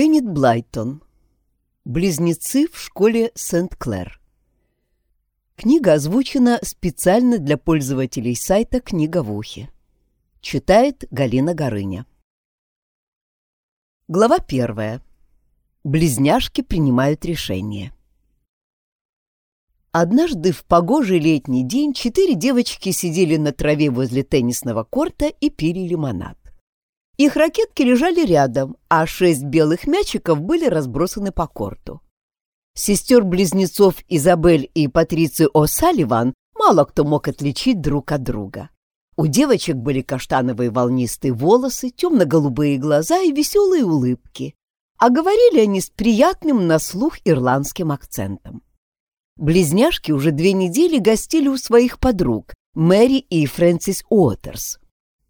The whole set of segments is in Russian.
Эннет Блайтон. Близнецы в школе Сент-Клэр. Книга озвучена специально для пользователей сайта «Книга в ухе». Читает Галина Горыня. Глава первая. Близняшки принимают решение. Однажды в погожий летний день четыре девочки сидели на траве возле теннисного корта и пили лимонад. Их ракетки лежали рядом, а шесть белых мячиков были разбросаны по корту. Сестер-близнецов Изабель и Патрицию О'Салливан мало кто мог отличить друг от друга. У девочек были каштановые волнистые волосы, темно-голубые глаза и веселые улыбки, а говорили они с приятным на слух ирландским акцентом. Близняшки уже две недели гостили у своих подруг, Мэри и Фрэнсис Уотерс.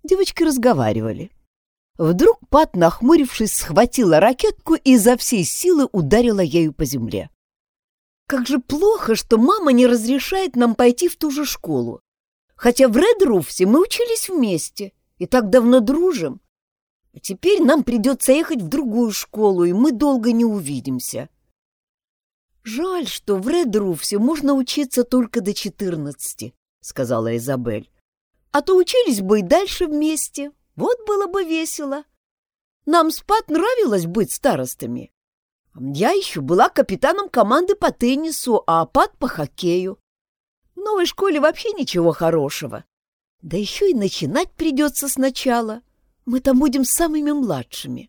Девочки разговаривали. Вдруг Пат, нахмурившись, схватила ракетку и изо всей силы ударила ею по земле. «Как же плохо, что мама не разрешает нам пойти в ту же школу. Хотя в Редруфсе мы учились вместе и так давно дружим. А теперь нам придется ехать в другую школу, и мы долго не увидимся». «Жаль, что в Редруфсе можно учиться только до четырнадцати», — сказала Изабель. «А то учились бы и дальше вместе, вот было бы весело. Нам с Пат нравилось быть старостами. Я еще была капитаном команды по теннису, а Пат по хоккею. В новой школе вообще ничего хорошего. Да еще и начинать придется сначала. Мы там будем самыми младшими.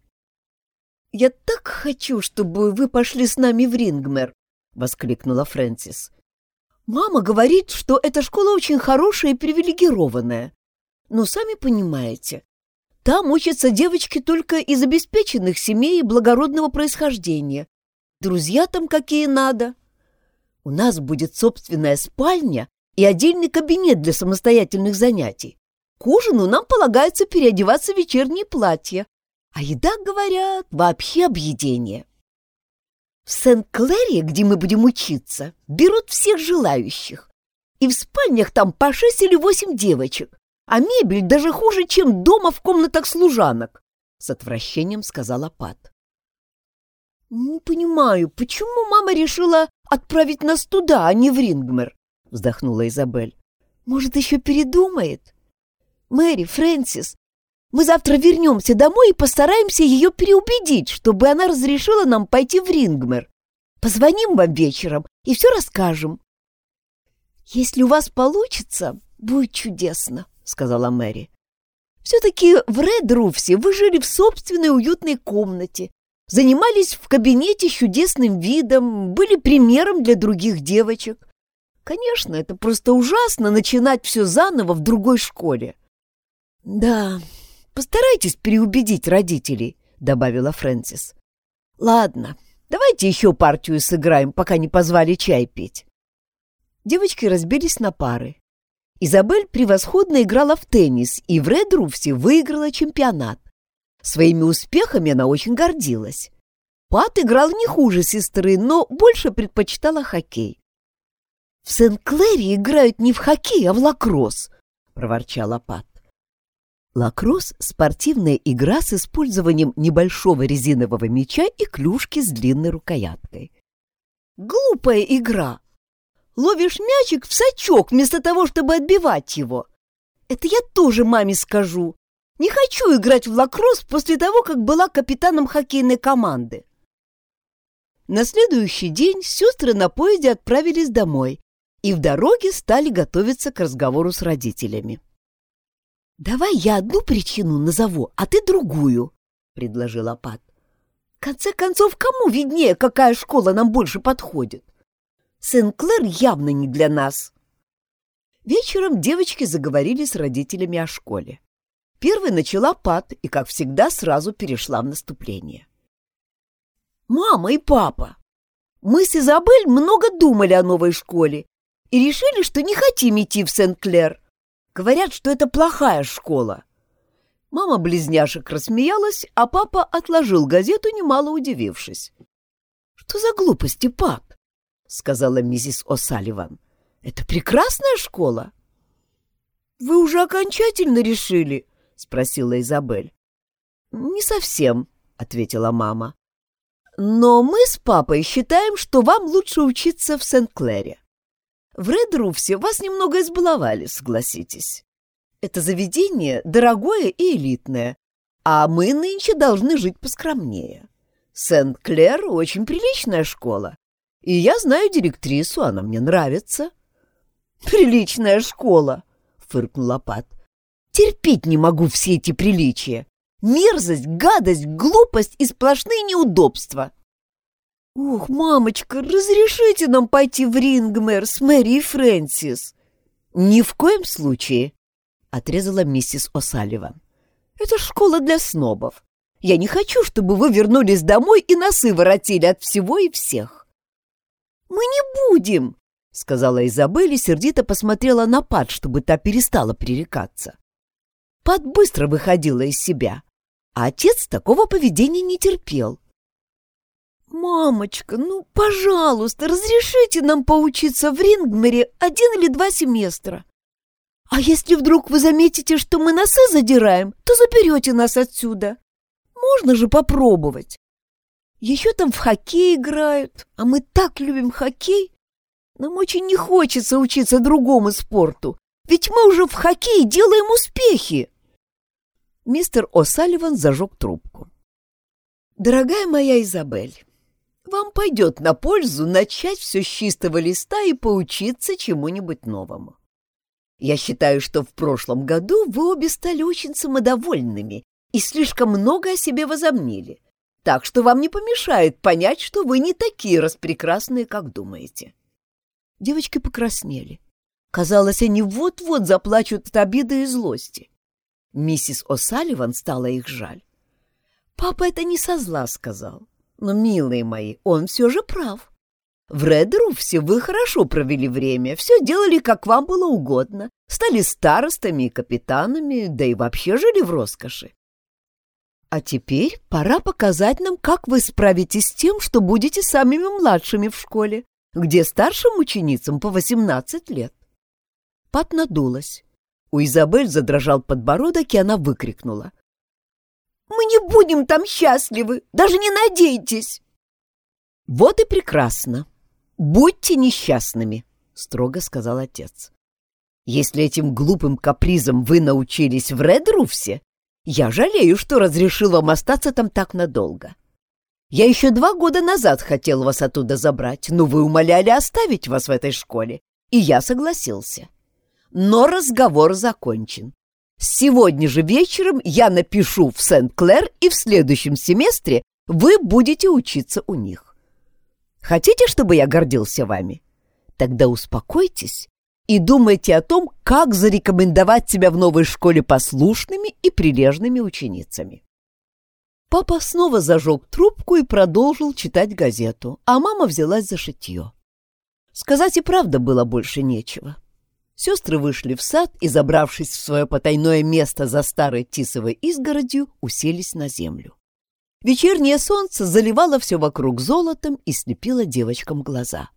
«Я так хочу, чтобы вы пошли с нами в Рингмер!» — воскликнула Фрэнсис. «Мама говорит, что эта школа очень хорошая и привилегированная. Но сами понимаете, там учатся девочки только из обеспеченных семей и благородного происхождения. Друзья там какие надо. У нас будет собственная спальня и отдельный кабинет для самостоятельных занятий. К ужину нам полагается переодеваться в вечерние платья. А еда, говорят, вообще объедение. В Сент-Клэре, где мы будем учиться, берут всех желающих. И в спальнях там по шесть или восемь девочек а мебель даже хуже, чем дома в комнатах служанок, — с отвращением сказала Пат. — Не понимаю, почему мама решила отправить нас туда, а не в Рингмер? — вздохнула Изабель. — Может, еще передумает? Мэри, Фрэнсис, мы завтра вернемся домой и постараемся ее переубедить, чтобы она разрешила нам пойти в Рингмер. Позвоним вам вечером и все расскажем. Если у вас получится, будет чудесно сказала Мэри. «Все-таки в Редруфсе вы жили в собственной уютной комнате, занимались в кабинете чудесным видом, были примером для других девочек. Конечно, это просто ужасно начинать все заново в другой школе». «Да, постарайтесь переубедить родителей», — добавила Фрэнсис. «Ладно, давайте еще партию сыграем, пока не позвали чай пить». Девочки разбились на пары. Изабель превосходно играла в теннис и в Редруфсе выиграла чемпионат. Своими успехами она очень гордилась. Пат играл не хуже сестры, но больше предпочитала хоккей. «В Сен-Клэре играют не в хоккей, а в лакросс», — проворчала Пат. Лакросс — спортивная игра с использованием небольшого резинового мяча и клюшки с длинной рукояткой. «Глупая игра!» Ловишь мячик в сачок вместо того, чтобы отбивать его. Это я тоже маме скажу. Не хочу играть в лакросс после того, как была капитаном хоккейной команды. На следующий день сестры на поезде отправились домой и в дороге стали готовиться к разговору с родителями. «Давай я одну причину назову, а ты другую», — предложила Пат. «В конце концов, кому виднее, какая школа нам больше подходит?» Сен-Клэр явно не для нас. Вечером девочки заговорили с родителями о школе. Первой начала Пат и, как всегда, сразу перешла в наступление. «Мама и папа, мы с Изабель много думали о новой школе и решили, что не хотим идти в Сен-Клер. Говорят, что это плохая школа». Мама близняшек рассмеялась, а папа отложил газету, немало удивившись. «Что за глупости, пап? Сказала миссис О'Салливан. «Это прекрасная школа!» «Вы уже окончательно решили?» — спросила Изабель. «Не совсем», — ответила мама. Но мы с папой считаем, что вам лучше учиться в Сент-Клэре. В Редруфсе вас немного избаловали, согласитесь. Это заведение дорогое и элитное, а мы нынче должны жить поскромнее. Сент-Клэр — очень приличная школа, и я знаю директрису, она мне нравится. «Приличная школа!» — фыркнула Пат. «Терпеть не могу все эти приличия. Мерзость, гадость, глупость и сплошные неудобства. «Ох, мамочка, разрешите нам пойти в Рингмер с Мэри и Фрэнсис?» «Ни в коем случае», — отрезала миссис О'Салливан. «Это школа для снобов. Я не хочу, чтобы вы вернулись домой и носы воротили от всего и всех». «Мы не будем», — сказала Изабель и сердито посмотрела на Пат, чтобы та перестала пререкаться. Пат быстро выходила из себя, а отец такого поведения не терпел. «Мамочка, ну, пожалуйста, разрешите нам поучиться в Рингмере один или два семестра. А если вдруг вы заметите, что мы носы задираем, то заберете нас отсюда. Можно же попробовать. Еще там в хоккей играют, а мы так любим хоккей. Нам очень не хочется учиться другому спорту, ведь мы уже в хоккее делаем успехи. Мистер О'Салливан зажег трубку. «Дорогая моя Изабель, вам пойдет на пользу начать все с чистого листа и поучиться чему-нибудь новому. Я считаю, что в прошлом году вы обе стали очень самодовольными и слишком много о себе возомнили, так что вам не помешает понять, что вы не такие распрекрасные, как думаете». Девочки покраснели. Казалось, они вот-вот заплачут от обиды и злости. Миссис О'Салливан стала их жаль. «Папа это не со зла сказал. Но, милые мои, он все же прав. В Редруфсе вы хорошо провели время, все делали, как вам было угодно, стали старостами и капитанами, да и вообще жили в роскоши. А теперь пора показать нам, как вы справитесь с тем, что будете самыми младшими в школе, где старшим ученицам по 18 лет. Пат надулась. У Изабель задрожал подбородок, и она выкрикнула. «Мы не будем там счастливы! Даже не надейтесь!» «Вот и прекрасно! Будьте несчастными!» — строго сказал отец. «Если этим глупым капризом вы научились в Редруфсе, я жалею, что разрешил вам остаться там так надолго. Я еще два года назад хотел вас оттуда забрать, но вы умоляли оставить вас в этой школе, и я согласился но разговор закончен. Сегодня же вечером я напишу в Сент-Клэр, и в следующем семестре вы будете учиться у них. Хотите, чтобы я гордился вами? Тогда успокойтесь и думайте о том, как зарекомендовать себя в новой школе послушными и прилежными ученицами. Папа снова зажег трубку и продолжил читать газету, а мама взялась за шитье. Сказать и правда было больше нечего. Сестры вышли в сад и, забравшись в свое потайное место за старой тисовой изгородью, уселись на землю. Вечернее солнце заливало все вокруг золотом и слепило девочкам глаза.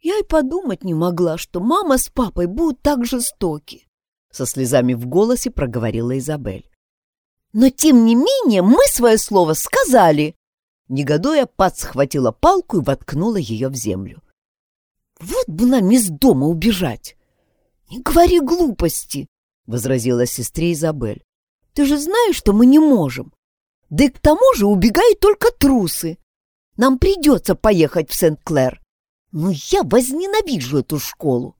Я и подумать не могла, что мама с папой будут так жестоки, со слезами в голосе проговорила Изабель. Но тем не менее мы свое слово сказали. Негодуя, Пат схватила палку и воткнула ее в землю. Вот бы нам из дома убежать. Не говори глупости, возразила сестре Изабель. Ты же знаешь, что мы не можем. Да и к тому же убегают только трусы. Нам придется поехать в Сент-Клэр. Но я возненавижу эту школу.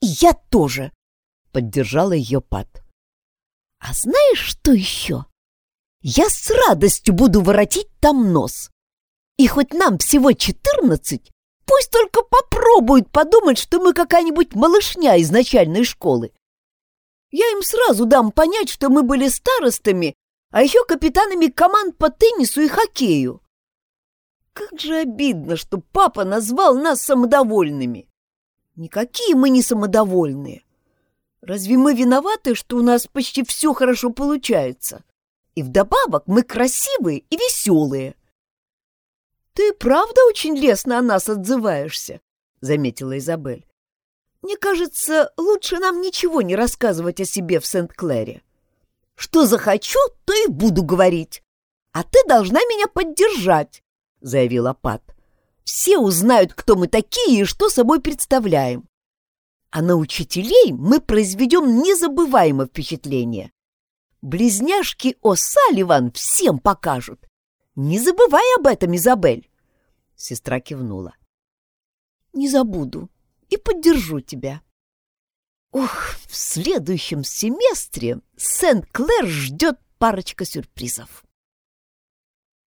И я тоже, поддержала ее Пат. А знаешь, что еще? Я с радостью буду воротить там нос. И хоть нам всего четырнадцать, Пусть только попробуют подумать, что мы какая-нибудь малышня из начальной школы. Я им сразу дам понять, что мы были старостами, а еще капитанами команд по теннису и хоккею. Как же обидно, что папа назвал нас самодовольными. Никакие мы не самодовольные. Разве мы виноваты, что у нас почти все хорошо получается? И вдобавок мы красивые и веселые. «Ты правда очень лестно о нас отзываешься?» — заметила Изабель. «Мне кажется, лучше нам ничего не рассказывать о себе в Сент-Клэре. Что захочу, то и буду говорить. А ты должна меня поддержать. Заявила Пат. «Все узнают, кто мы такие и что собой представляем. А на учителей мы произведем незабываемое впечатление. Близняшки О'Салливан всем покажут. Не забывай об этом, Изабель!» Сестра кивнула. «Не забуду и поддержу тебя». Ух, в следующем семестре Сент-Клэр ждет парочка сюрпризов.